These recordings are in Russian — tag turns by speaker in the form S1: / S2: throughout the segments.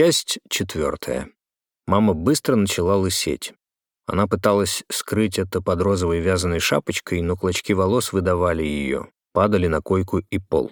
S1: Часть четвертая. Мама быстро начала лысеть. Она пыталась скрыть это под розовой вязаной шапочкой, но клочки волос выдавали ее, падали на койку и пол.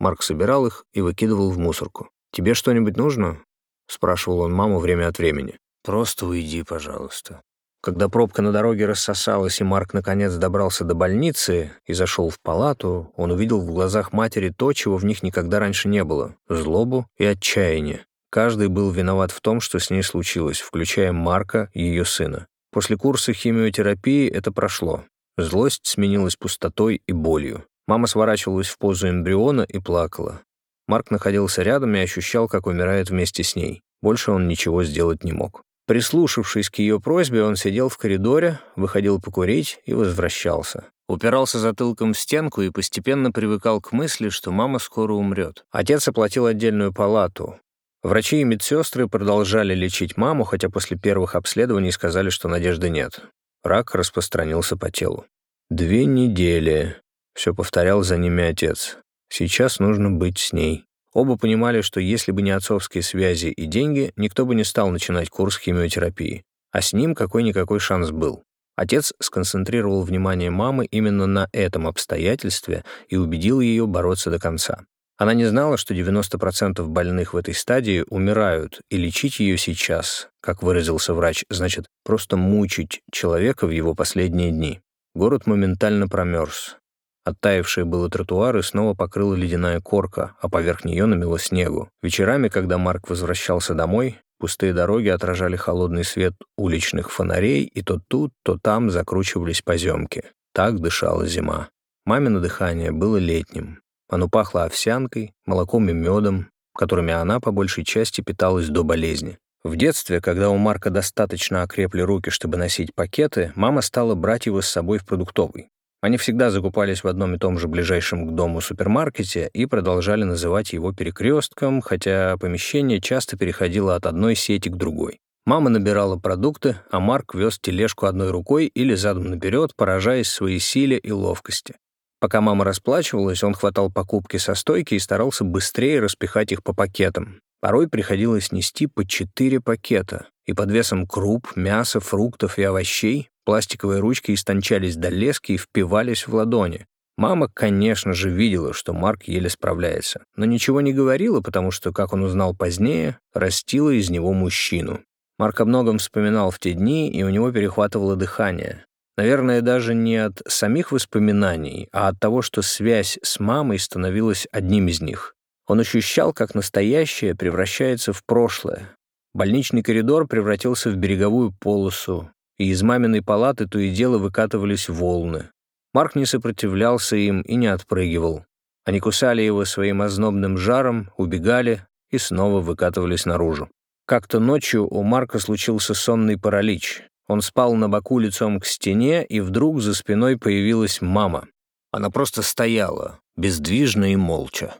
S1: Марк собирал их и выкидывал в мусорку. «Тебе что-нибудь нужно?» — спрашивал он маму время от времени. «Просто уйди, пожалуйста». Когда пробка на дороге рассосалась, и Марк наконец добрался до больницы и зашел в палату, он увидел в глазах матери то, чего в них никогда раньше не было — злобу и отчаяние. Каждый был виноват в том, что с ней случилось, включая Марка и ее сына. После курса химиотерапии это прошло. Злость сменилась пустотой и болью. Мама сворачивалась в позу эмбриона и плакала. Марк находился рядом и ощущал, как умирает вместе с ней. Больше он ничего сделать не мог. Прислушавшись к ее просьбе, он сидел в коридоре, выходил покурить и возвращался. Упирался затылком в стенку и постепенно привыкал к мысли, что мама скоро умрет. Отец оплатил отдельную палату. Врачи и медсестры продолжали лечить маму, хотя после первых обследований сказали, что надежды нет. Рак распространился по телу. «Две недели», — все повторял за ними отец. «Сейчас нужно быть с ней». Оба понимали, что если бы не отцовские связи и деньги, никто бы не стал начинать курс химиотерапии. А с ним какой-никакой шанс был. Отец сконцентрировал внимание мамы именно на этом обстоятельстве и убедил ее бороться до конца. Она не знала, что 90% больных в этой стадии умирают, и лечить ее сейчас, как выразился врач, значит просто мучить человека в его последние дни. Город моментально промерз. Оттаившие было тротуары снова покрыла ледяная корка, а поверх нее намело снегу. Вечерами, когда Марк возвращался домой, пустые дороги отражали холодный свет уличных фонарей, и то тут, то там закручивались поземки. Так дышала зима. Мамино дыхание было летним. Оно пахло овсянкой, молоком и медом, которыми она по большей части питалась до болезни. В детстве, когда у Марка достаточно окрепли руки, чтобы носить пакеты, мама стала брать его с собой в продуктовый. Они всегда закупались в одном и том же ближайшем к дому супермаркете и продолжали называть его перекрестком, хотя помещение часто переходило от одной сети к другой. Мама набирала продукты, а Марк вез тележку одной рукой или задом наперед, поражаясь своей силе и ловкости. Пока мама расплачивалась, он хватал покупки со стойки и старался быстрее распихать их по пакетам. Порой приходилось нести по четыре пакета, и под весом круп, мяса, фруктов и овощей Пластиковые ручки истончались до лески и впивались в ладони. Мама, конечно же, видела, что Марк еле справляется, но ничего не говорила, потому что, как он узнал позднее, растила из него мужчину. Марк о многом вспоминал в те дни, и у него перехватывало дыхание. Наверное, даже не от самих воспоминаний, а от того, что связь с мамой становилась одним из них. Он ощущал, как настоящее превращается в прошлое. Больничный коридор превратился в береговую полосу, и из маминой палаты то и дело выкатывались волны. Марк не сопротивлялся им и не отпрыгивал. Они кусали его своим ознобным жаром, убегали и снова выкатывались наружу. Как-то ночью у Марка случился сонный паралич. Он спал на боку лицом к стене, и вдруг за спиной появилась мама. Она просто стояла, бездвижно и молча.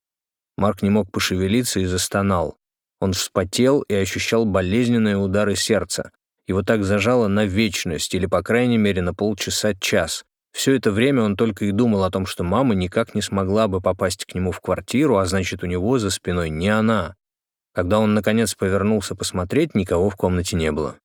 S1: Марк не мог пошевелиться и застонал. Он вспотел и ощущал болезненные удары сердца. Его так зажало на вечность, или, по крайней мере, на полчаса-час. Все это время он только и думал о том, что мама никак не смогла бы попасть к нему в квартиру, а значит, у него за спиной не она. Когда он, наконец, повернулся посмотреть, никого в комнате не было.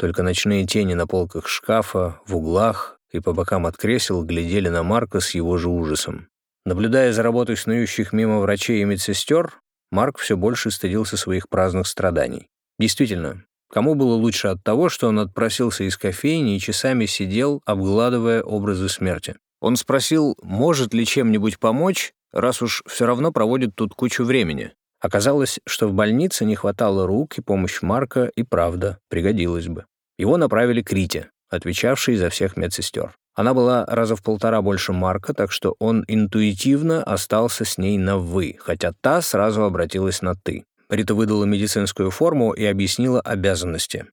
S1: Только ночные тени на полках шкафа, в углах и по бокам от кресел глядели на Марка с его же ужасом. Наблюдая за работой снующих мимо врачей и медсестер, Марк все больше стыдился своих праздных страданий. Действительно, Кому было лучше от того, что он отпросился из кофейни и часами сидел, обгладывая образы смерти? Он спросил, может ли чем-нибудь помочь, раз уж все равно проводит тут кучу времени. Оказалось, что в больнице не хватало рук, и помощь Марка и правда пригодилась бы. Его направили к Рите, отвечавшей за всех медсестер. Она была раза в полтора больше Марка, так что он интуитивно остался с ней на «вы», хотя та сразу обратилась на «ты». Рита выдала медицинскую форму и объяснила обязанности.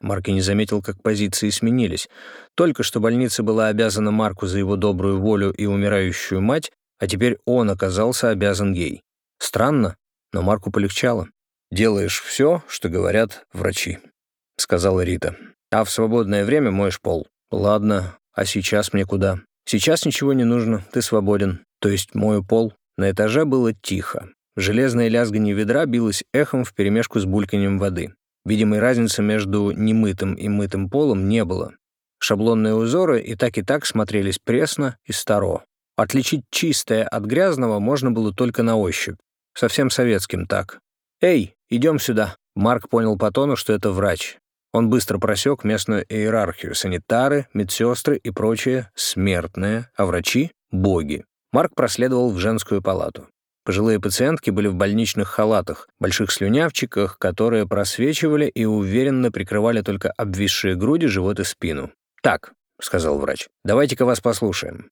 S1: Марк и не заметил, как позиции сменились. Только что больница была обязана Марку за его добрую волю и умирающую мать, а теперь он оказался обязан ей. Странно, но Марку полегчало. «Делаешь все, что говорят врачи», — сказала Рита. «А в свободное время моешь пол». «Ладно, а сейчас мне куда?» «Сейчас ничего не нужно, ты свободен. То есть мою пол». На этаже было тихо. Железное лязганье ведра билось эхом вперемешку с бульканьем воды. Видимой разницы между немытым и мытым полом не было. Шаблонные узоры и так и так смотрелись пресно и старо. Отличить чистое от грязного можно было только на ощупь. Совсем советским так. «Эй, идем сюда!» Марк понял по тону, что это врач. Он быстро просек местную иерархию. Санитары, медсестры и прочие смертные, а врачи — боги. Марк проследовал в женскую палату. Пожилые пациентки были в больничных халатах, больших слюнявчиках, которые просвечивали и уверенно прикрывали только обвисшие груди, живот и спину. «Так», — сказал врач, — «давайте-ка вас послушаем».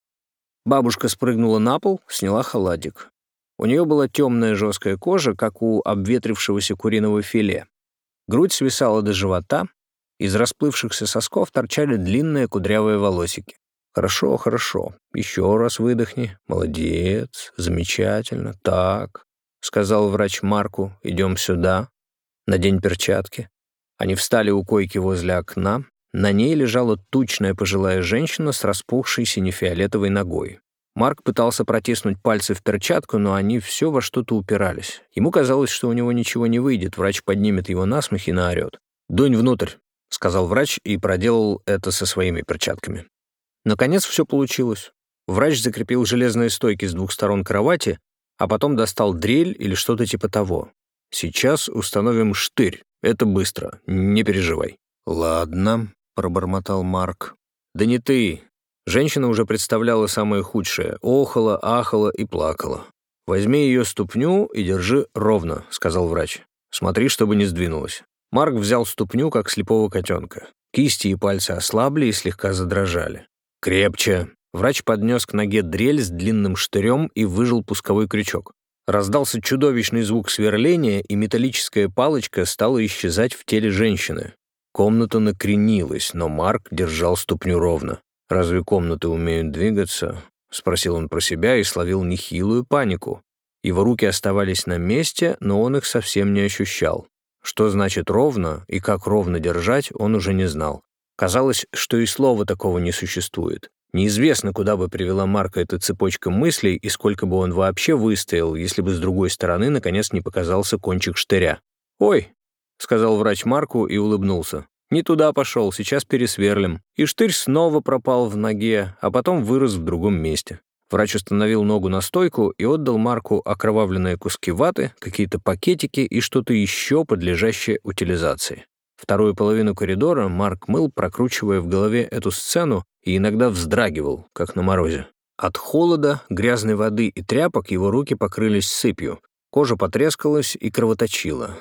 S1: Бабушка спрыгнула на пол, сняла халатик. У нее была темная жесткая кожа, как у обветрившегося куриного филе. Грудь свисала до живота, из расплывшихся сосков торчали длинные кудрявые волосики. «Хорошо, хорошо. Еще раз выдохни. Молодец. Замечательно. Так», — сказал врач Марку, — «идем сюда. Надень перчатки». Они встали у койки возле окна. На ней лежала тучная пожилая женщина с распухшей сине-фиолетовой ногой. Марк пытался протиснуть пальцы в перчатку, но они все во что-то упирались. Ему казалось, что у него ничего не выйдет, врач поднимет его на смех и наорет. «Дунь внутрь», — сказал врач и проделал это со своими перчатками. Наконец все получилось. Врач закрепил железные стойки с двух сторон кровати, а потом достал дрель или что-то типа того. «Сейчас установим штырь. Это быстро. Не переживай». «Ладно», — пробормотал Марк. «Да не ты». Женщина уже представляла самое худшее. Охала, ахала и плакала. «Возьми ее ступню и держи ровно», — сказал врач. «Смотри, чтобы не сдвинулась». Марк взял ступню, как слепого котенка. Кисти и пальцы ослабли и слегка задрожали. «Крепче!» Врач поднес к ноге дрель с длинным штырем и выжил пусковой крючок. Раздался чудовищный звук сверления, и металлическая палочка стала исчезать в теле женщины. Комната накренилась, но Марк держал ступню ровно. «Разве комнаты умеют двигаться?» — спросил он про себя и словил нехилую панику. Его руки оставались на месте, но он их совсем не ощущал. Что значит ровно и как ровно держать, он уже не знал. Казалось, что и слова такого не существует. Неизвестно, куда бы привела Марка эта цепочка мыслей и сколько бы он вообще выстоял, если бы с другой стороны наконец не показался кончик штыря. «Ой», — сказал врач Марку и улыбнулся. «Не туда пошел, сейчас пересверлим». И штырь снова пропал в ноге, а потом вырос в другом месте. Врач установил ногу на стойку и отдал Марку окровавленные куски ваты, какие-то пакетики и что-то еще подлежащее утилизации. Вторую половину коридора Марк мыл, прокручивая в голове эту сцену, и иногда вздрагивал, как на морозе. От холода, грязной воды и тряпок его руки покрылись сыпью, кожа потрескалась и кровоточила.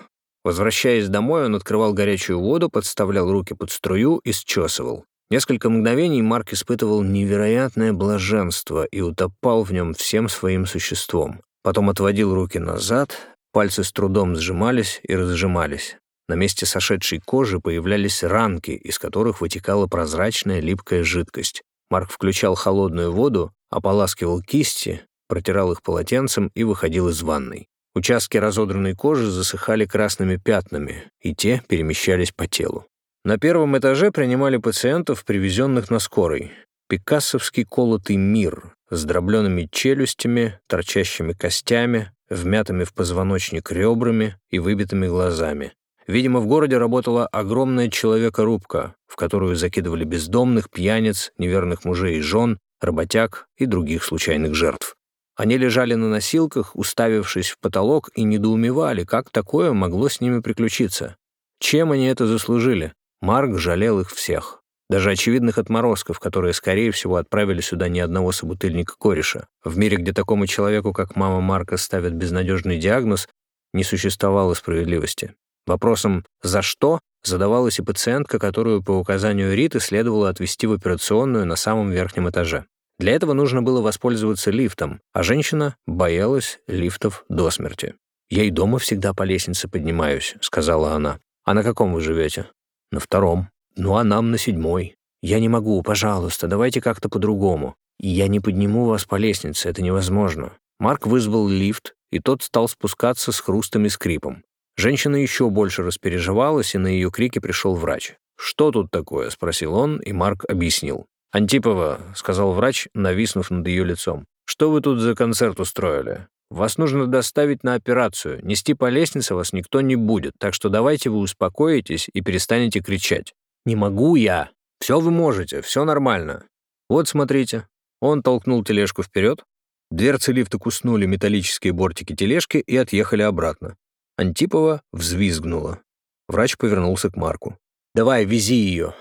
S1: Возвращаясь домой, он открывал горячую воду, подставлял руки под струю и счесывал. Несколько мгновений Марк испытывал невероятное блаженство и утопал в нем всем своим существом. Потом отводил руки назад, пальцы с трудом сжимались и разжимались. На месте сошедшей кожи появлялись ранки, из которых вытекала прозрачная липкая жидкость. Марк включал холодную воду, ополаскивал кисти, протирал их полотенцем и выходил из ванной. Участки разодранной кожи засыхали красными пятнами, и те перемещались по телу. На первом этаже принимали пациентов, привезенных на скорой. Пикассовский колотый мир с дробленными челюстями, торчащими костями, вмятыми в позвоночник ребрами и выбитыми глазами. Видимо, в городе работала огромная человекорубка, в которую закидывали бездомных, пьяниц, неверных мужей и жен, работяг и других случайных жертв. Они лежали на носилках, уставившись в потолок, и недоумевали, как такое могло с ними приключиться. Чем они это заслужили? Марк жалел их всех. Даже очевидных отморозков, которые, скорее всего, отправили сюда ни одного собутыльника кореша. В мире, где такому человеку, как мама Марка, ставят безнадежный диагноз, не существовало справедливости. Вопросом «за что?» задавалась и пациентка, которую по указанию Риты следовало отвезти в операционную на самом верхнем этаже. Для этого нужно было воспользоваться лифтом, а женщина боялась лифтов до смерти. «Я и дома всегда по лестнице поднимаюсь», — сказала она. «А на каком вы живете?» «На втором». «Ну, а нам на седьмой». «Я не могу, пожалуйста, давайте как-то по-другому». «Я не подниму вас по лестнице, это невозможно». Марк вызвал лифт, и тот стал спускаться с хрустом и скрипом. Женщина еще больше распереживалась, и на ее крики пришел врач. «Что тут такое?» — спросил он, и Марк объяснил. «Антипова», — сказал врач, нависнув над ее лицом, — «что вы тут за концерт устроили? Вас нужно доставить на операцию. Нести по лестнице вас никто не будет, так что давайте вы успокоитесь и перестанете кричать. Не могу я. Все вы можете, все нормально. Вот смотрите. Он толкнул тележку вперед. Дверцы лифта куснули металлические бортики тележки и отъехали обратно. Антипова взвизгнула. Врач повернулся к Марку. «Давай, вези ее.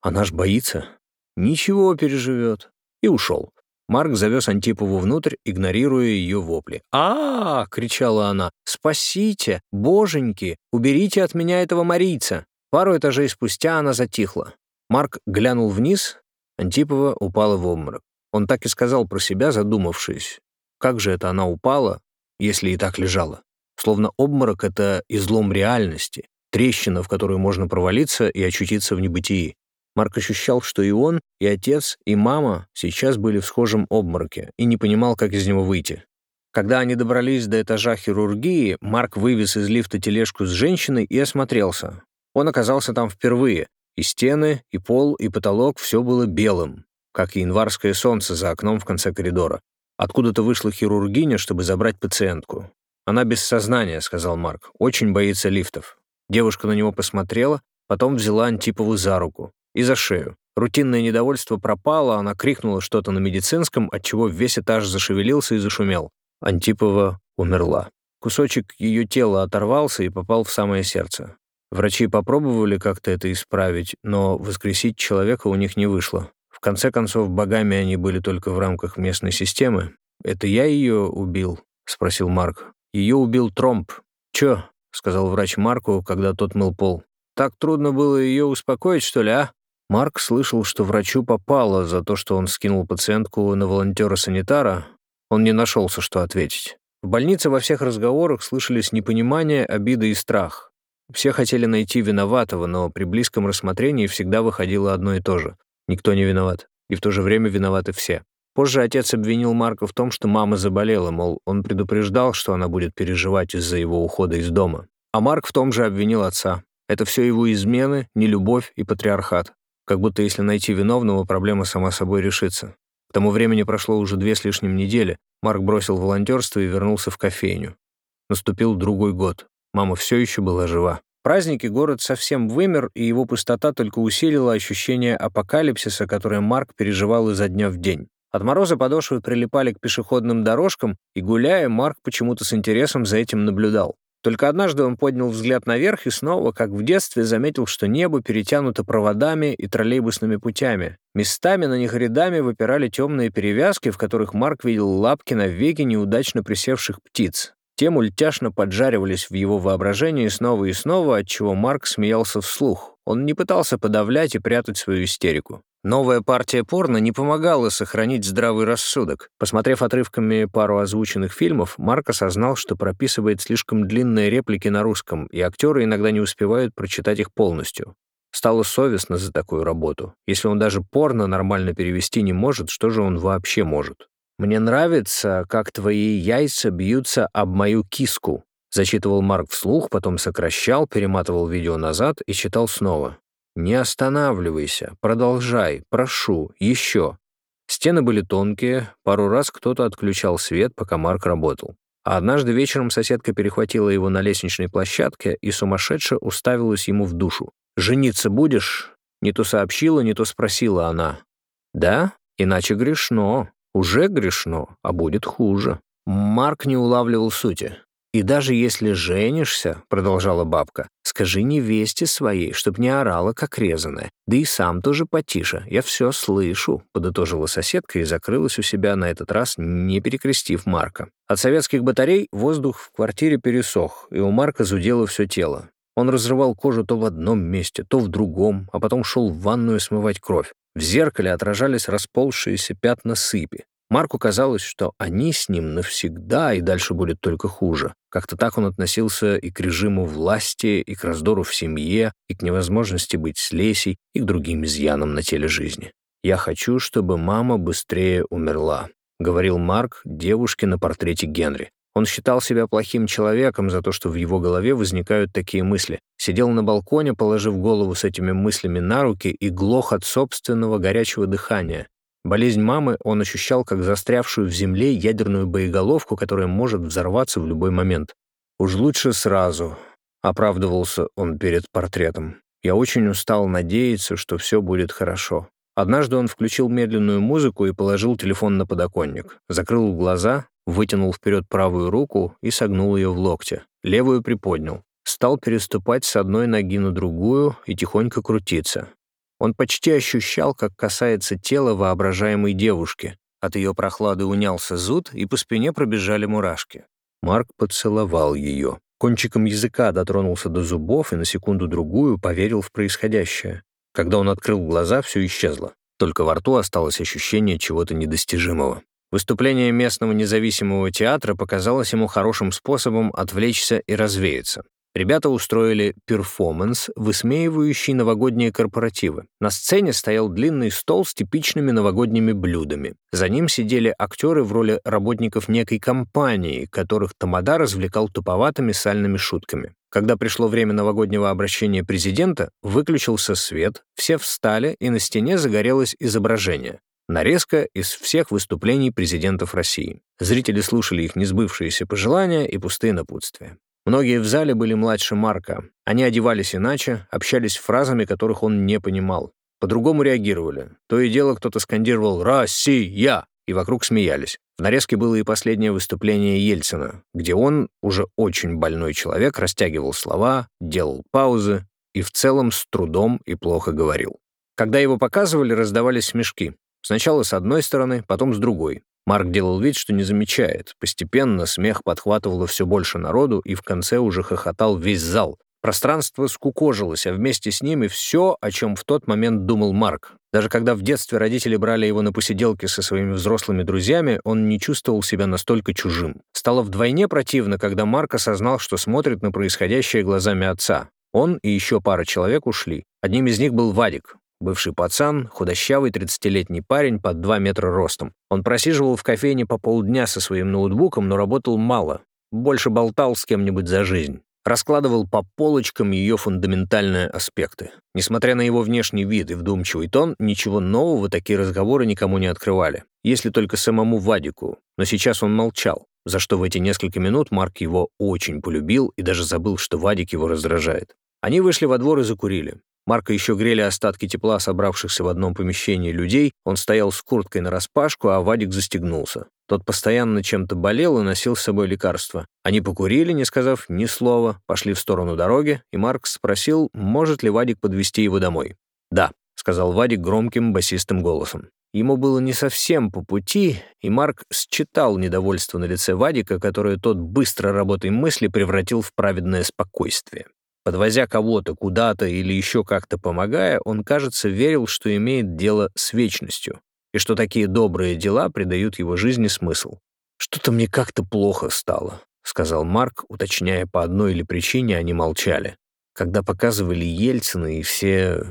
S1: Она ж боится. Ничего, переживет». И ушел. Марк завез Антипову внутрь, игнорируя ее вопли. а, -а, -а кричала она. «Спасите! Боженьки! Уберите от меня этого марийца!» Пару этажей спустя она затихла. Марк глянул вниз, Антипова упала в обморок. Он так и сказал про себя, задумавшись. Как же это она упала, если и так лежала? Словно обморок — это излом реальности, трещина, в которую можно провалиться и очутиться в небытии. Марк ощущал, что и он, и отец, и мама сейчас были в схожем обмороке и не понимал, как из него выйти. Когда они добрались до этажа хирургии, Марк вывез из лифта тележку с женщиной и осмотрелся. Он оказался там впервые. И стены, и пол, и потолок — все было белым, как и январское солнце за окном в конце коридора. Откуда-то вышла хирургиня, чтобы забрать пациентку. «Она без сознания», — сказал Марк. «Очень боится лифтов». Девушка на него посмотрела, потом взяла Антипову за руку и за шею. Рутинное недовольство пропало, она крикнула что-то на медицинском, отчего весь этаж зашевелился и зашумел. Антипова умерла. Кусочек ее тела оторвался и попал в самое сердце. Врачи попробовали как-то это исправить, но воскресить человека у них не вышло. В конце концов, богами они были только в рамках местной системы. «Это я ее убил?» — спросил Марк. «Ее убил тромб». «Чё?» — сказал врач Марку, когда тот мыл пол. «Так трудно было ее успокоить, что ли, а?» Марк слышал, что врачу попало за то, что он скинул пациентку на волонтера-санитара. Он не нашелся, что ответить. В больнице во всех разговорах слышались непонимание, обида и страх. Все хотели найти виноватого, но при близком рассмотрении всегда выходило одно и то же. Никто не виноват. И в то же время виноваты все. Позже отец обвинил Марка в том, что мама заболела, мол, он предупреждал, что она будет переживать из-за его ухода из дома. А Марк в том же обвинил отца. Это все его измены, нелюбовь и патриархат. Как будто если найти виновного, проблема сама собой решится. К тому времени прошло уже две с лишним недели. Марк бросил волонтерство и вернулся в кофейню. Наступил другой год. Мама все еще была жива. Праздники город совсем вымер, и его пустота только усилила ощущение апокалипсиса, которое Марк переживал изо дня в день. От мороза подошвы прилипали к пешеходным дорожкам, и, гуляя, Марк почему-то с интересом за этим наблюдал. Только однажды он поднял взгляд наверх и снова, как в детстве, заметил, что небо перетянуто проводами и троллейбусными путями. Местами на них рядами выпирали темные перевязки, в которых Марк видел лапки на веки неудачно присевших птиц. Те мультяшно поджаривались в его воображении снова и снова, отчего Марк смеялся вслух. Он не пытался подавлять и прятать свою истерику. Новая партия порно не помогала сохранить здравый рассудок. Посмотрев отрывками пару озвученных фильмов, Марк осознал, что прописывает слишком длинные реплики на русском, и актеры иногда не успевают прочитать их полностью. Стало совестно за такую работу. Если он даже порно нормально перевести не может, что же он вообще может? «Мне нравится, как твои яйца бьются об мою киску», зачитывал Марк вслух, потом сокращал, перематывал видео назад и читал снова. «Не останавливайся, продолжай, прошу, еще». Стены были тонкие, пару раз кто-то отключал свет, пока Марк работал. А однажды вечером соседка перехватила его на лестничной площадке и сумасшедше уставилась ему в душу. «Жениться будешь?» Не то сообщила, не то спросила она. «Да? Иначе грешно. Уже грешно, а будет хуже. Марк не улавливал сути. «И даже если женишься, — продолжала бабка, — скажи невесте своей, чтоб не орала, как резаная. Да и сам тоже потише, я все слышу», — подытожила соседка и закрылась у себя на этот раз, не перекрестив Марка. От советских батарей воздух в квартире пересох, и у Марка зудело все тело. Он разрывал кожу то в одном месте, то в другом, а потом шел в ванную смывать кровь. В зеркале отражались расползшиеся пятна сыпи. Марку казалось, что они с ним навсегда, и дальше будет только хуже. Как-то так он относился и к режиму власти, и к раздору в семье, и к невозможности быть с Лесей, и к другим изъянам на теле жизни. «Я хочу, чтобы мама быстрее умерла», — говорил Марк девушке на портрете Генри. Он считал себя плохим человеком за то, что в его голове возникают такие мысли. Сидел на балконе, положив голову с этими мыслями на руки и глох от собственного горячего дыхания. Болезнь мамы он ощущал как застрявшую в земле ядерную боеголовку, которая может взорваться в любой момент. «Уж лучше сразу», — оправдывался он перед портретом. «Я очень устал надеяться, что все будет хорошо». Однажды он включил медленную музыку и положил телефон на подоконник, закрыл глаза, вытянул вперед правую руку и согнул ее в локте, левую приподнял. Стал переступать с одной ноги на другую и тихонько крутиться. Он почти ощущал, как касается тела воображаемой девушки. От ее прохлады унялся зуд, и по спине пробежали мурашки. Марк поцеловал ее. Кончиком языка дотронулся до зубов и на секунду-другую поверил в происходящее. Когда он открыл глаза, все исчезло. Только во рту осталось ощущение чего-то недостижимого. Выступление местного независимого театра показалось ему хорошим способом отвлечься и развеяться. Ребята устроили перформанс, высмеивающий новогодние корпоративы. На сцене стоял длинный стол с типичными новогодними блюдами. За ним сидели актеры в роли работников некой компании, которых Тамада развлекал туповатыми сальными шутками. Когда пришло время новогоднего обращения президента, выключился свет, все встали, и на стене загорелось изображение. Нарезка из всех выступлений президентов России. Зрители слушали их несбывшиеся пожелания и пустые напутствия. Многие в зале были младше Марка. Они одевались иначе, общались фразами, которых он не понимал. По-другому реагировали. То и дело кто-то скандировал «Россия!» и вокруг смеялись. В нарезке было и последнее выступление Ельцина, где он, уже очень больной человек, растягивал слова, делал паузы и в целом с трудом и плохо говорил. Когда его показывали, раздавались смешки. Сначала с одной стороны, потом с другой. Марк делал вид, что не замечает. Постепенно смех подхватывало все больше народу, и в конце уже хохотал весь зал. Пространство скукожилось, а вместе с ними все, о чем в тот момент думал Марк. Даже когда в детстве родители брали его на посиделки со своими взрослыми друзьями, он не чувствовал себя настолько чужим. Стало вдвойне противно, когда Марк осознал, что смотрит на происходящее глазами отца. Он и еще пара человек ушли. Одним из них был Вадик, Бывший пацан, худощавый 30-летний парень под 2 метра ростом. Он просиживал в кофейне по полдня со своим ноутбуком, но работал мало. Больше болтал с кем-нибудь за жизнь. Раскладывал по полочкам ее фундаментальные аспекты. Несмотря на его внешний вид и вдумчивый тон, ничего нового такие разговоры никому не открывали. Если только самому Вадику. Но сейчас он молчал, за что в эти несколько минут Марк его очень полюбил и даже забыл, что Вадик его раздражает. Они вышли во двор и закурили. Марка еще грели остатки тепла собравшихся в одном помещении людей. Он стоял с курткой нараспашку, а Вадик застегнулся. Тот постоянно чем-то болел и носил с собой лекарства. Они покурили, не сказав ни слова, пошли в сторону дороги, и Марк спросил, может ли Вадик подвести его домой. «Да», — сказал Вадик громким басистым голосом. Ему было не совсем по пути, и Марк считал недовольство на лице Вадика, которое тот быстро работой мысли превратил в праведное спокойствие. Подвозя кого-то куда-то или еще как-то помогая, он, кажется, верил, что имеет дело с вечностью, и что такие добрые дела придают его жизни смысл. «Что-то мне как-то плохо стало», — сказал Марк, уточняя, по одной или причине они молчали. Когда показывали Ельцина и все...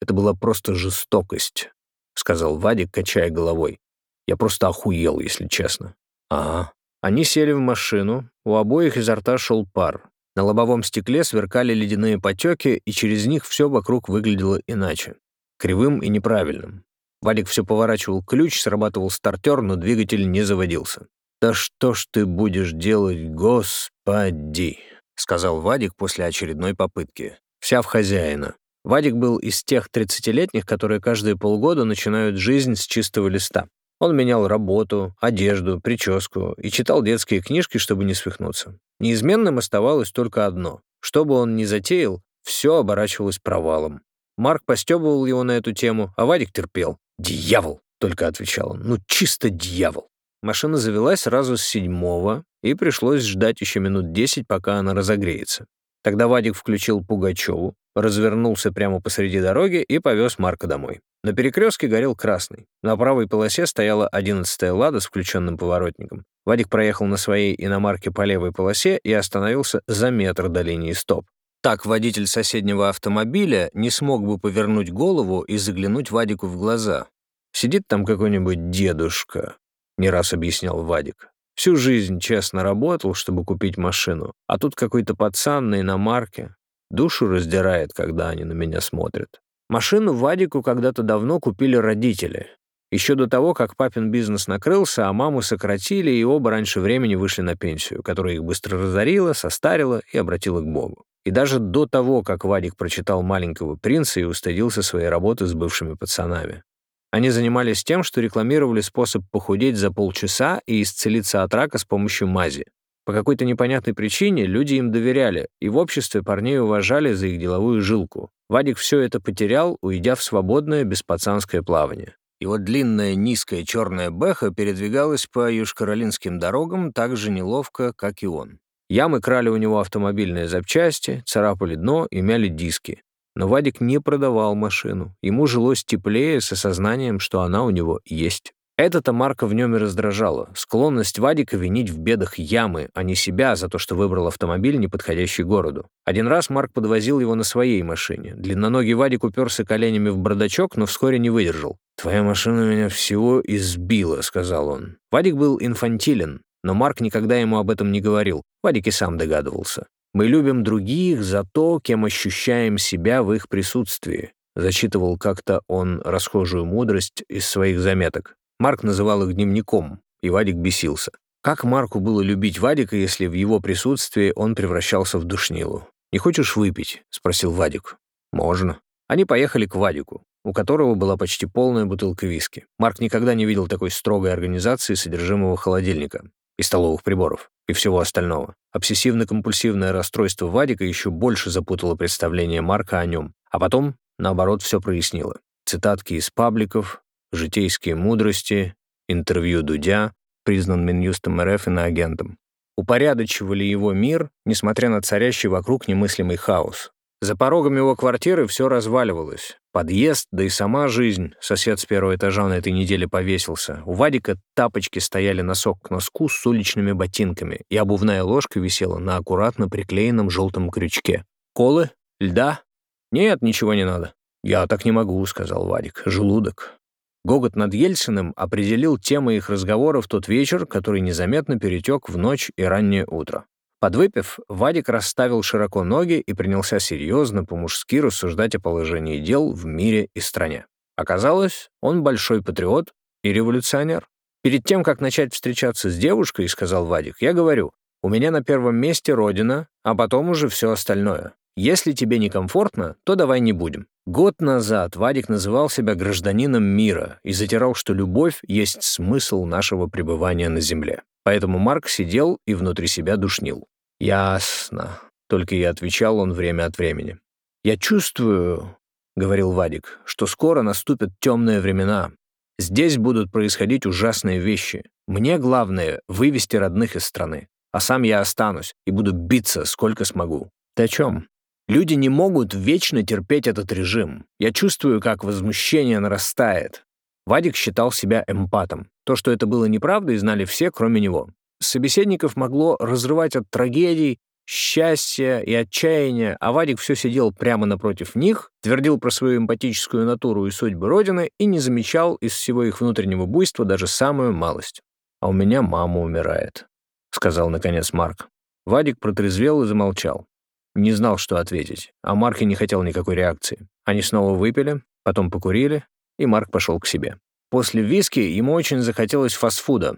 S1: Это была просто жестокость, — сказал Вадик, качая головой. Я просто охуел, если честно. Ага. Они сели в машину, у обоих изо рта шел пар. На лобовом стекле сверкали ледяные потеки, и через них все вокруг выглядело иначе. Кривым и неправильным. Валик все поворачивал ключ, срабатывал стартер, но двигатель не заводился. «Да что ж ты будешь делать, господи!» — сказал Вадик после очередной попытки. «Вся в хозяина». Вадик был из тех 30-летних, которые каждые полгода начинают жизнь с чистого листа. Он менял работу, одежду, прическу и читал детские книжки, чтобы не свихнуться. Неизменным оставалось только одно. Что бы он ни затеял, все оборачивалось провалом. Марк постебывал его на эту тему, а Вадик терпел. «Дьявол!» — только отвечал он. «Ну, чисто дьявол!» Машина завелась сразу с седьмого, и пришлось ждать еще минут десять, пока она разогреется. Тогда Вадик включил Пугачеву, развернулся прямо посреди дороги и повез Марка домой. На перекрестке горел красный. На правой полосе стояла одиннадцатая «Лада» с включенным поворотником. Вадик проехал на своей иномарке по левой полосе и остановился за метр до линии стоп. Так водитель соседнего автомобиля не смог бы повернуть голову и заглянуть Вадику в глаза. «Сидит там какой-нибудь дедушка», — не раз объяснял Вадик. «Всю жизнь честно работал, чтобы купить машину, а тут какой-то пацан на иномарке. Душу раздирает, когда они на меня смотрят». Машину Вадику когда-то давно купили родители. Еще до того, как папин бизнес накрылся, а маму сократили, и оба раньше времени вышли на пенсию, которая их быстро разорила, состарила и обратила к Богу. И даже до того, как Вадик прочитал «Маленького принца» и устыдился своей работы с бывшими пацанами. Они занимались тем, что рекламировали способ похудеть за полчаса и исцелиться от рака с помощью мази. По какой-то непонятной причине люди им доверяли, и в обществе парней уважали за их деловую жилку. Вадик все это потерял, уйдя в свободное беспацанское плавание. Его длинная низкая черная бэха передвигалась по южкаролинским дорогам так же неловко, как и он. Ямы крали у него автомобильные запчасти, царапали дно и мяли диски. Но Вадик не продавал машину. Ему жилось теплее с осознанием, что она у него есть. Это-то Марка в нем и раздражало. Склонность Вадика винить в бедах ямы, а не себя за то, что выбрал автомобиль, не подходящий городу. Один раз Марк подвозил его на своей машине. Длинноногий Вадик уперся коленями в бардачок, но вскоре не выдержал. «Твоя машина меня всего избила», — сказал он. Вадик был инфантилен, но Марк никогда ему об этом не говорил. Вадик и сам догадывался. «Мы любим других за то, кем ощущаем себя в их присутствии», зачитывал как-то он расхожую мудрость из своих заметок. Марк называл их дневником, и Вадик бесился. Как Марку было любить Вадика, если в его присутствии он превращался в душнилу? «Не хочешь выпить?» — спросил Вадик. «Можно». Они поехали к Вадику, у которого была почти полная бутылка виски. Марк никогда не видел такой строгой организации содержимого холодильника и столовых приборов, и всего остального. Обсессивно-компульсивное расстройство Вадика еще больше запутало представление Марка о нем, а потом, наоборот, все прояснило. Цитатки из пабликов, житейские мудрости, интервью Дудя, признан Минюстом РФ иноагентом. Упорядочивали его мир, несмотря на царящий вокруг немыслимый хаос. За порогом его квартиры все разваливалось. Подъезд, да и сама жизнь. Сосед с первого этажа на этой неделе повесился. У Вадика тапочки стояли носок к носку с уличными ботинками, и обувная ложка висела на аккуратно приклеенном желтом крючке. «Колы? Льда?» «Нет, ничего не надо». «Я так не могу», — сказал Вадик. «Желудок». Гогот над Ельциным определил темы их разговора в тот вечер, который незаметно перетек в ночь и раннее утро. Подвыпив, Вадик расставил широко ноги и принялся серьезно, по-мужски рассуждать о положении дел в мире и стране. Оказалось, он большой патриот и революционер. Перед тем, как начать встречаться с девушкой, сказал Вадик, я говорю, у меня на первом месте родина, а потом уже все остальное. Если тебе некомфортно, то давай не будем. Год назад Вадик называл себя гражданином мира и затирал, что любовь есть смысл нашего пребывания на земле. Поэтому Марк сидел и внутри себя душнил. «Ясно», — только и отвечал он время от времени. «Я чувствую», — говорил Вадик, — «что скоро наступят темные времена. Здесь будут происходить ужасные вещи. Мне главное — вывести родных из страны. А сам я останусь и буду биться, сколько смогу». «Ты о чем?» Люди не могут вечно терпеть этот режим. Я чувствую, как возмущение нарастает. Вадик считал себя эмпатом. То, что это было неправдой, знали все, кроме него. Собеседников могло разрывать от трагедий, счастья и отчаяния, а Вадик все сидел прямо напротив них, твердил про свою эмпатическую натуру и судьбы Родины и не замечал из всего их внутреннего буйства даже самую малость. «А у меня мама умирает», — сказал наконец Марк. Вадик протрезвел и замолчал. Не знал, что ответить, а Марк и не хотел никакой реакции. Они снова выпили, потом покурили, и Марк пошел к себе. После виски ему очень захотелось фастфуда.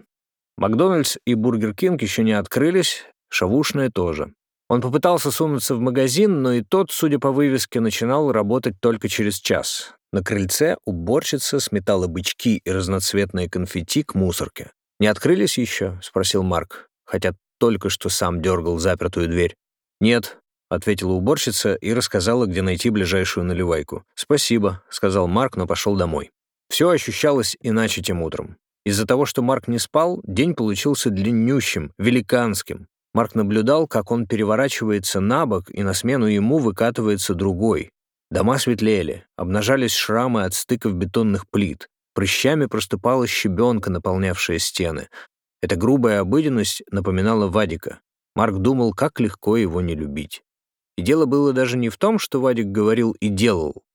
S1: Макдональдс и Бургер Кинг еще не открылись, шавушные тоже. Он попытался сунуться в магазин, но и тот, судя по вывеске, начинал работать только через час. На крыльце уборщица сметала бычки и разноцветные конфетти к мусорке. «Не открылись еще?» — спросил Марк, хотя только что сам дергал запертую дверь. «Нет», — ответила уборщица и рассказала, где найти ближайшую наливайку. «Спасибо», — сказал Марк, но пошел домой. Все ощущалось иначе тем утром. Из-за того, что Марк не спал, день получился длиннющим, великанским. Марк наблюдал, как он переворачивается на бок, и на смену ему выкатывается другой. Дома светлели, обнажались шрамы от стыков бетонных плит. Прыщами проступала щебенка, наполнявшая стены. Эта грубая обыденность напоминала Вадика. Марк думал, как легко его не любить. И дело было даже не в том, что Вадик говорил и делал.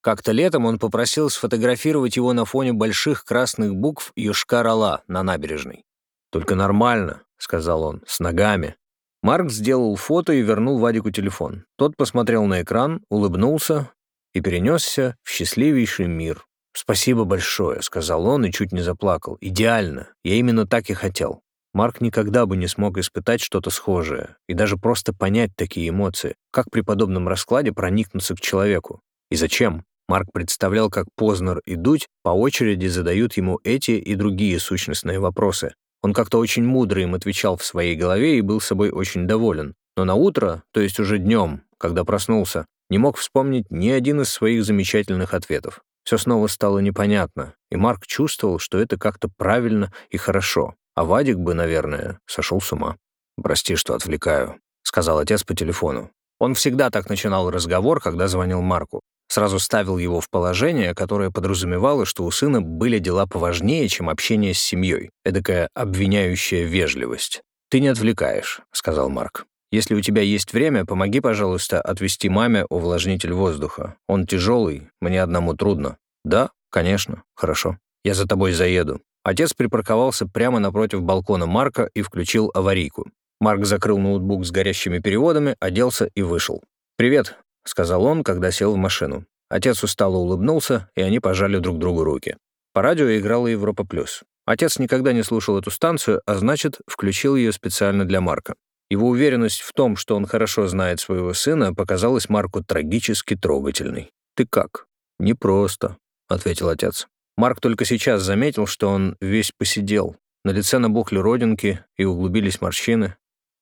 S1: Как-то летом он попросил сфотографировать его на фоне больших красных букв «Юшкар-Ола» на набережной. «Только нормально», — сказал он, — «с ногами». Марк сделал фото и вернул Вадику телефон. Тот посмотрел на экран, улыбнулся и перенесся в счастливейший мир. «Спасибо большое», — сказал он и чуть не заплакал. «Идеально. Я именно так и хотел». Марк никогда бы не смог испытать что-то схожее и даже просто понять такие эмоции. Как при подобном раскладе проникнуться к человеку? И зачем? Марк представлял, как Познер и Дудь по очереди задают ему эти и другие сущностные вопросы. Он как-то очень мудро им отвечал в своей голове и был собой очень доволен. Но на утро, то есть уже днем, когда проснулся, не мог вспомнить ни один из своих замечательных ответов. Все снова стало непонятно, и Марк чувствовал, что это как-то правильно и хорошо. А Вадик бы, наверное, сошел с ума. «Прости, что отвлекаю», — сказал отец по телефону. Он всегда так начинал разговор, когда звонил Марку. Сразу ставил его в положение, которое подразумевало, что у сына были дела поважнее, чем общение с семьей. Эдакая обвиняющая вежливость. «Ты не отвлекаешь», — сказал Марк. «Если у тебя есть время, помоги, пожалуйста, отвезти маме увлажнитель воздуха. Он тяжелый, мне одному трудно». «Да, конечно, хорошо. Я за тобой заеду». Отец припарковался прямо напротив балкона Марка и включил аварийку. Марк закрыл ноутбук с горящими переводами, оделся и вышел. «Привет», — сказал он, когда сел в машину. Отец устало улыбнулся, и они пожали друг другу руки. По радио играла Европа Плюс. Отец никогда не слушал эту станцию, а значит, включил ее специально для Марка. Его уверенность в том, что он хорошо знает своего сына, показалась Марку трагически трогательной. «Ты как?» «Непросто», — ответил отец. Марк только сейчас заметил, что он весь посидел. На лице набухли родинки и углубились морщины.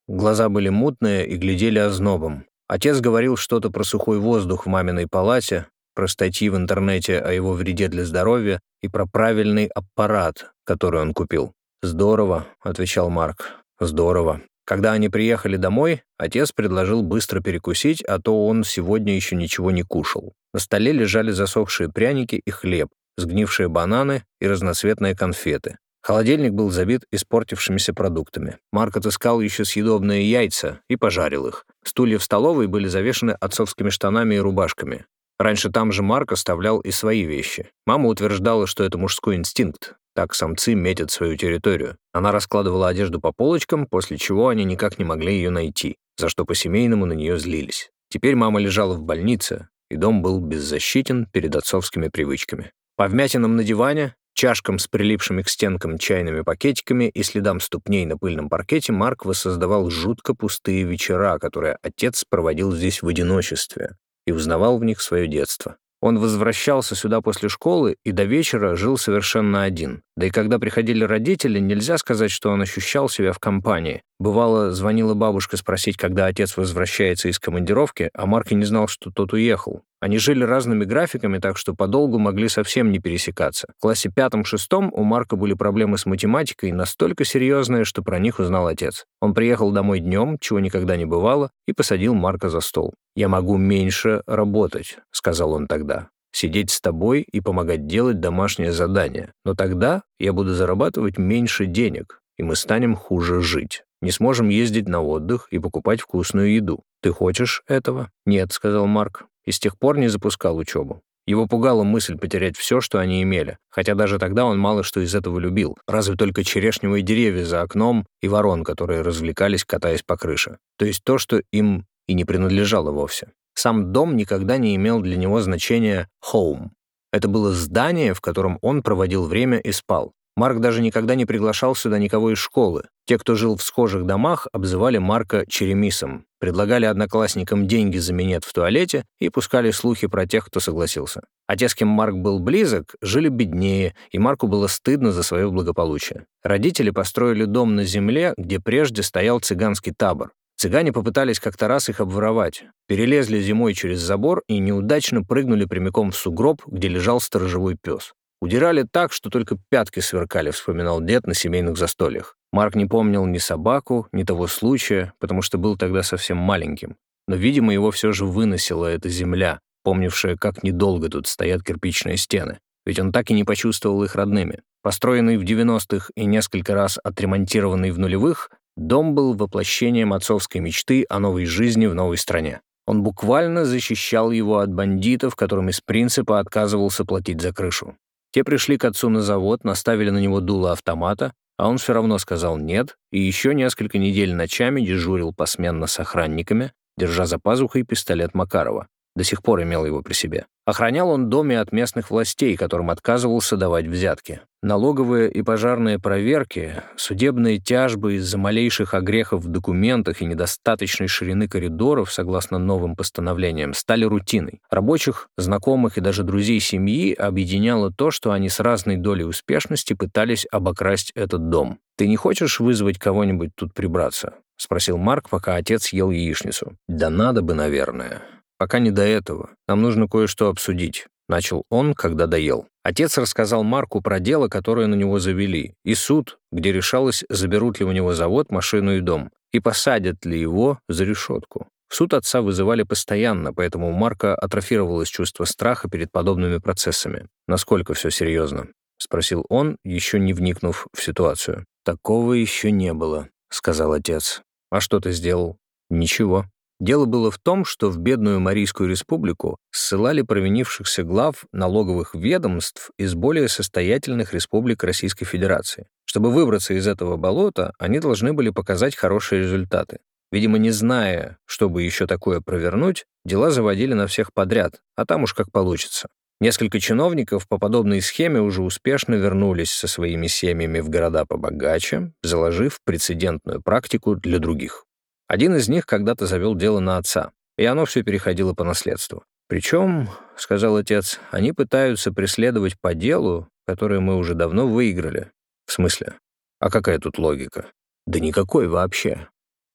S1: Глаза были мутные и глядели ознобом. Отец говорил что-то про сухой воздух в маминой палате, про статьи в интернете о его вреде для здоровья и про правильный аппарат, который он купил. «Здорово», — отвечал Марк, — «здорово». Когда они приехали домой, отец предложил быстро перекусить, а то он сегодня еще ничего не кушал. На столе лежали засохшие пряники и хлеб, сгнившие бананы и разноцветные конфеты. Холодильник был забит испортившимися продуктами. Марк отыскал еще съедобные яйца и пожарил их. Стулья в столовой были завешены отцовскими штанами и рубашками. Раньше там же Марк оставлял и свои вещи. Мама утверждала, что это мужской инстинкт. Так самцы метят свою территорию. Она раскладывала одежду по полочкам, после чего они никак не могли ее найти, за что по-семейному на нее злились. Теперь мама лежала в больнице, и дом был беззащитен перед отцовскими привычками. По вмятинам на диване, чашкам с прилипшими к стенкам чайными пакетиками и следам ступней на пыльном паркете Марк воссоздавал жутко пустые вечера, которые отец проводил здесь в одиночестве, и узнавал в них свое детство. Он возвращался сюда после школы и до вечера жил совершенно один. Да и когда приходили родители, нельзя сказать, что он ощущал себя в компании. Бывало, звонила бабушка спросить, когда отец возвращается из командировки, а Марк и не знал, что тот уехал. Они жили разными графиками, так что подолгу могли совсем не пересекаться. В классе пятом-шестом у Марка были проблемы с математикой настолько серьезные, что про них узнал отец. Он приехал домой днем, чего никогда не бывало, и посадил Марка за стол. «Я могу меньше работать», — сказал он тогда. «Сидеть с тобой и помогать делать домашнее задание. Но тогда я буду зарабатывать меньше денег, и мы станем хуже жить. Не сможем ездить на отдых и покупать вкусную еду. Ты хочешь этого?» «Нет», — сказал Марк и с тех пор не запускал учебу. Его пугала мысль потерять все, что они имели, хотя даже тогда он мало что из этого любил, разве только черешневые деревья за окном и ворон, которые развлекались, катаясь по крыше. То есть то, что им и не принадлежало вовсе. Сам дом никогда не имел для него значения «home». Это было здание, в котором он проводил время и спал. Марк даже никогда не приглашал сюда никого из школы. Те, кто жил в схожих домах, обзывали Марка Черемисом, предлагали одноклассникам деньги за минет в туалете и пускали слухи про тех, кто согласился. А те, с кем Марк был близок, жили беднее, и Марку было стыдно за свое благополучие. Родители построили дом на земле, где прежде стоял цыганский табор. Цыгане попытались как-то раз их обворовать, перелезли зимой через забор и неудачно прыгнули прямиком в сугроб, где лежал сторожевой пес. Удирали так, что только пятки сверкали, вспоминал дед на семейных застольях. Марк не помнил ни собаку, ни того случая, потому что был тогда совсем маленьким. Но, видимо, его все же выносила эта земля, помнившая, как недолго тут стоят кирпичные стены. Ведь он так и не почувствовал их родными. Построенный в 90-х и несколько раз отремонтированный в нулевых, дом был воплощением отцовской мечты о новой жизни в новой стране. Он буквально защищал его от бандитов, которым из принципа отказывался платить за крышу. Те пришли к отцу на завод, наставили на него дуло автомата, а он все равно сказал «нет» и еще несколько недель ночами дежурил посменно с охранниками, держа за пазухой пистолет Макарова. До сих пор имел его при себе. Охранял он доме от местных властей, которым отказывался давать взятки. Налоговые и пожарные проверки, судебные тяжбы из-за малейших огрехов в документах и недостаточной ширины коридоров, согласно новым постановлениям, стали рутиной. Рабочих, знакомых и даже друзей семьи объединяло то, что они с разной долей успешности пытались обокрасть этот дом. «Ты не хочешь вызвать кого-нибудь тут прибраться?» — спросил Марк, пока отец ел яичницу. «Да надо бы, наверное. Пока не до этого. Нам нужно кое-что обсудить. Начал он, когда доел. Отец рассказал Марку про дело, которое на него завели, и суд, где решалось, заберут ли у него завод, машину и дом, и посадят ли его за решетку. Суд отца вызывали постоянно, поэтому у Марка атрофировалось чувство страха перед подобными процессами. «Насколько все серьезно?» — спросил он, еще не вникнув в ситуацию. «Такого еще не было», — сказал отец. «А что ты сделал?» «Ничего». Дело было в том, что в бедную Марийскую республику ссылали провинившихся глав налоговых ведомств из более состоятельных республик Российской Федерации. Чтобы выбраться из этого болота, они должны были показать хорошие результаты. Видимо, не зная, чтобы еще такое провернуть, дела заводили на всех подряд, а там уж как получится. Несколько чиновников по подобной схеме уже успешно вернулись со своими семьями в города побогаче, заложив прецедентную практику для других. Один из них когда-то завел дело на отца, и оно все переходило по наследству. Причем, — сказал отец, — они пытаются преследовать по делу, которое мы уже давно выиграли. В смысле? А какая тут логика? Да никакой вообще.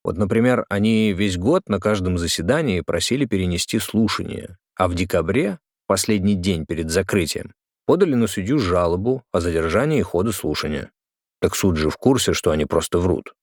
S1: Вот, например, они весь год на каждом заседании просили перенести слушание, а в декабре, последний день перед закрытием, подали на судью жалобу о задержании хода слушания. Так суд же в курсе, что они просто врут.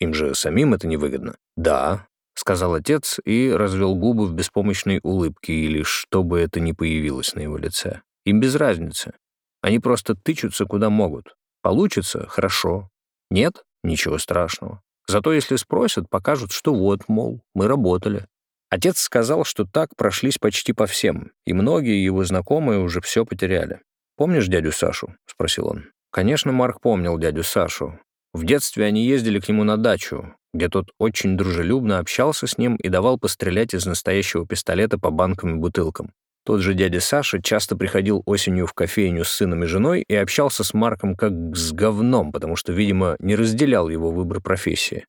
S1: Им же самим это невыгодно. Да, сказал отец и развел губы в беспомощной улыбке, или что бы это ни появилось на его лице. Им без разницы. Они просто тычутся куда могут. Получится — хорошо. Нет — ничего страшного. Зато если спросят, покажут, что вот, мол, мы работали. Отец сказал, что так прошлись почти по всем, и многие его знакомые уже все потеряли. «Помнишь дядю Сашу?» — спросил он. Конечно, Марк помнил дядю Сашу. В детстве они ездили к нему на дачу, где тот очень дружелюбно общался с ним и давал пострелять из настоящего пистолета по банкам и бутылкам. Тот же дядя Саша часто приходил осенью в кофейню с сыном и женой и общался с Марком как с говном, потому что, видимо, не разделял его выбор профессии.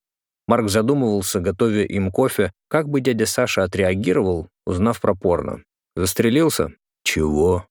S1: Марк задумывался, готовя им кофе, как бы дядя Саша отреагировал, узнав про порно. Застрелился? Чего?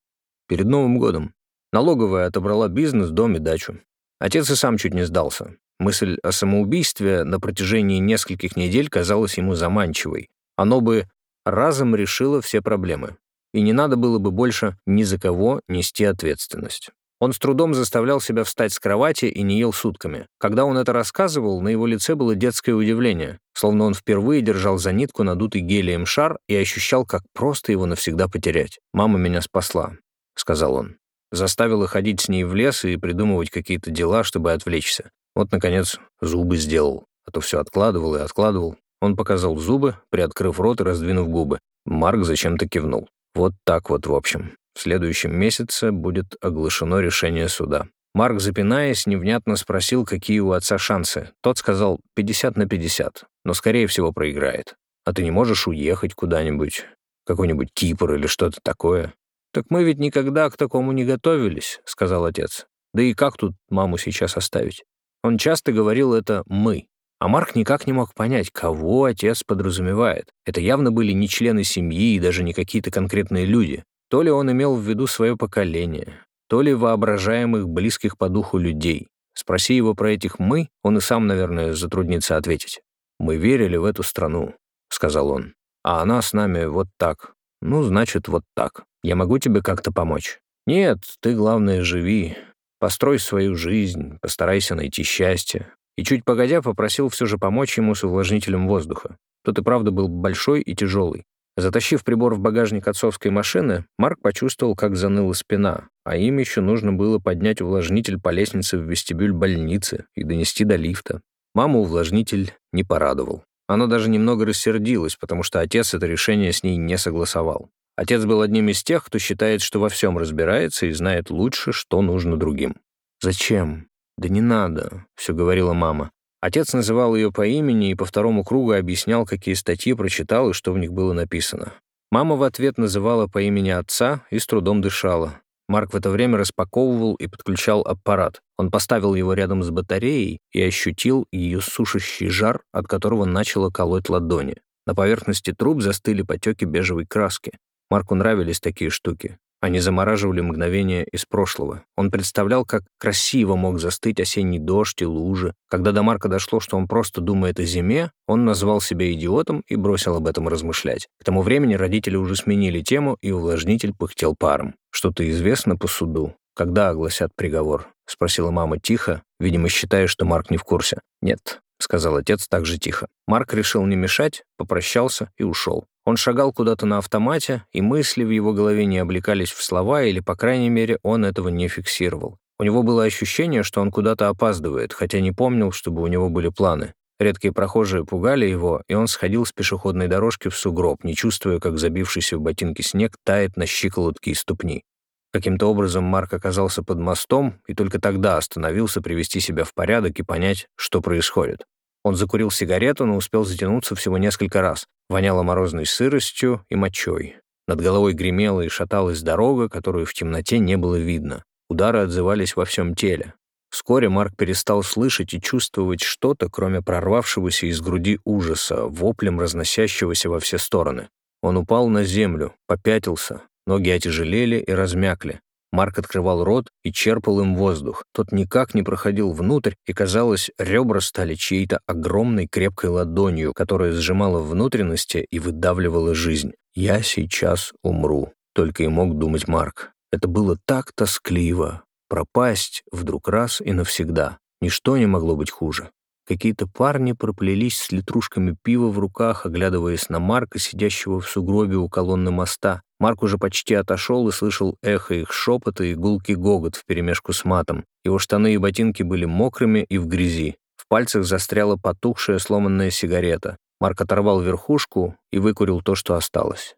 S1: Перед Новым годом. Налоговая отобрала бизнес, дом и дачу. Отец и сам чуть не сдался. Мысль о самоубийстве на протяжении нескольких недель казалась ему заманчивой. Оно бы разом решило все проблемы. И не надо было бы больше ни за кого нести ответственность. Он с трудом заставлял себя встать с кровати и не ел сутками. Когда он это рассказывал, на его лице было детское удивление, словно он впервые держал за нитку надутый гелием шар и ощущал, как просто его навсегда потерять. «Мама меня спасла», — сказал он. Заставила ходить с ней в лес и придумывать какие-то дела, чтобы отвлечься. Вот, наконец, зубы сделал. А то все откладывал и откладывал. Он показал зубы, приоткрыв рот и раздвинув губы. Марк зачем-то кивнул. Вот так вот, в общем. В следующем месяце будет оглашено решение суда. Марк, запинаясь, невнятно спросил, какие у отца шансы. Тот сказал 50 на 50, но, скорее всего, проиграет. А ты не можешь уехать куда-нибудь, какой-нибудь Кипр или что-то такое? «Так мы ведь никогда к такому не готовились», — сказал отец. «Да и как тут маму сейчас оставить?» Он часто говорил это «мы». А Марк никак не мог понять, кого отец подразумевает. Это явно были не члены семьи и даже не какие-то конкретные люди. То ли он имел в виду свое поколение, то ли воображаемых близких по духу людей. Спроси его про этих «мы», он и сам, наверное, затруднится ответить. «Мы верили в эту страну», — сказал он. «А она с нами вот так. Ну, значит, вот так». Я могу тебе как-то помочь? Нет, ты, главное, живи. Построй свою жизнь, постарайся найти счастье. И чуть погодя попросил все же помочь ему с увлажнителем воздуха. Тот и правда был большой и тяжелый. Затащив прибор в багажник отцовской машины, Марк почувствовал, как заныла спина, а им еще нужно было поднять увлажнитель по лестнице в вестибюль больницы и донести до лифта. Маму увлажнитель не порадовал. Она даже немного рассердилась, потому что отец это решение с ней не согласовал. Отец был одним из тех, кто считает, что во всем разбирается и знает лучше, что нужно другим. «Зачем? Да не надо», — все говорила мама. Отец называл ее по имени и по второму кругу объяснял, какие статьи прочитал и что в них было написано. Мама в ответ называла по имени отца и с трудом дышала. Марк в это время распаковывал и подключал аппарат. Он поставил его рядом с батареей и ощутил ее сушащий жар, от которого начало колоть ладони. На поверхности труб застыли потеки бежевой краски. Марку нравились такие штуки. Они замораживали мгновения из прошлого. Он представлял, как красиво мог застыть осенний дождь и лужи. Когда до Марка дошло, что он просто думает о зиме, он назвал себя идиотом и бросил об этом размышлять. К тому времени родители уже сменили тему, и увлажнитель пыхтел паром. «Что-то известно по суду? Когда огласят приговор?» — спросила мама тихо, видимо, считая, что Марк не в курсе. «Нет», — сказал отец также тихо. Марк решил не мешать, попрощался и ушел. Он шагал куда-то на автомате, и мысли в его голове не облекались в слова, или, по крайней мере, он этого не фиксировал. У него было ощущение, что он куда-то опаздывает, хотя не помнил, чтобы у него были планы. Редкие прохожие пугали его, и он сходил с пешеходной дорожки в сугроб, не чувствуя, как забившийся в ботинки снег тает на щиколотки и ступни. Каким-то образом Марк оказался под мостом и только тогда остановился привести себя в порядок и понять, что происходит. Он закурил сигарету, но успел затянуться всего несколько раз. Воняло морозной сыростью и мочой. Над головой гремела и шаталась дорога, которую в темноте не было видно. Удары отзывались во всем теле. Вскоре Марк перестал слышать и чувствовать что-то, кроме прорвавшегося из груди ужаса, воплем разносящегося во все стороны. Он упал на землю, попятился, ноги отяжелели и размякли. Марк открывал рот и черпал им воздух. Тот никак не проходил внутрь, и, казалось, ребра стали чьей-то огромной крепкой ладонью, которая сжимала внутренности и выдавливала жизнь. «Я сейчас умру», — только и мог думать Марк. Это было так тоскливо. Пропасть вдруг раз и навсегда. Ничто не могло быть хуже. Какие-то парни проплелись с литрушками пива в руках, оглядываясь на Марка, сидящего в сугробе у колонны моста. Марк уже почти отошел и слышал эхо их шепота и гулкий гогот вперемешку с матом. Его штаны и ботинки были мокрыми и в грязи. В пальцах застряла потухшая сломанная сигарета. Марк оторвал верхушку и выкурил то, что осталось.